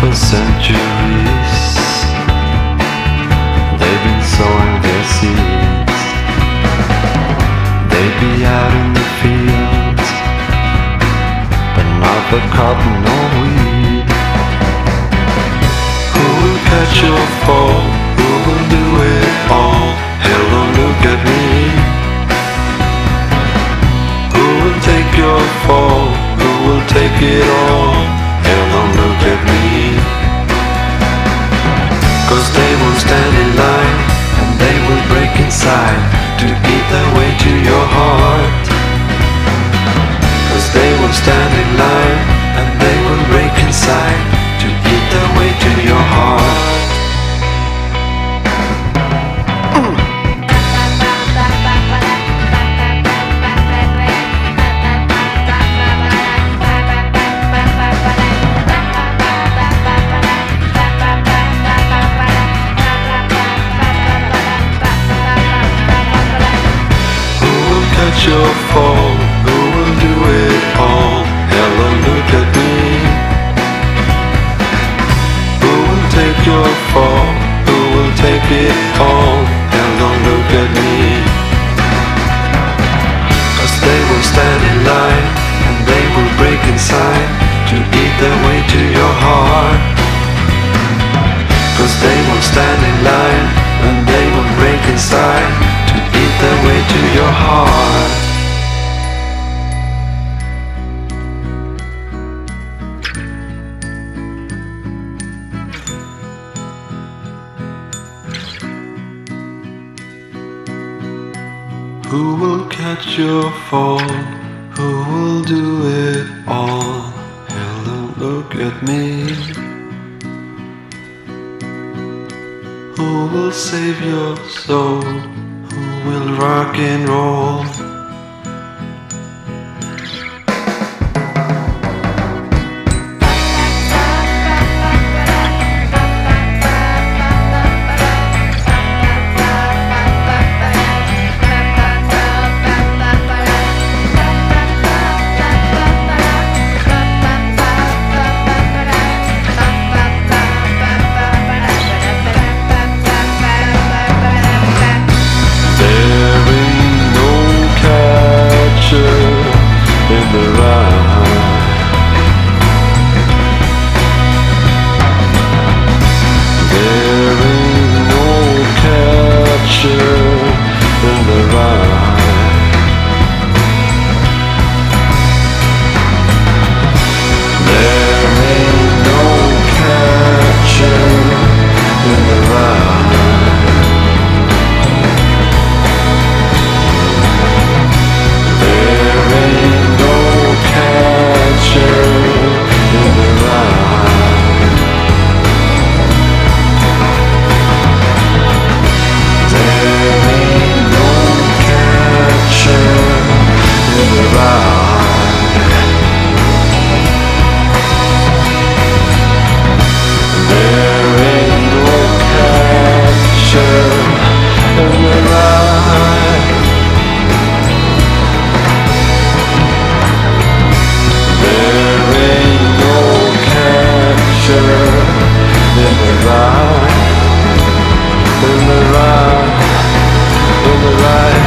for centuries. They've been sowing their seeds. They'd be out in the fields, but not for cotton or wheat. Who will catch your fall? Who will do it all? Hell, don't look at me. Who will take your fall? Who will take it all? Break your fall? Who will do it all? Hello, look at me. Who will take your fall? Who will take it all? Hello, look at me. Cause they will stand in line and they will break inside to eat their way to your heart. Cause they will stand in line and they will break inside to your heart. Who will catch your fall? Who will do it all? Hell, don't look at me. Who will save your soul? Will rock and roll? Yeah. the light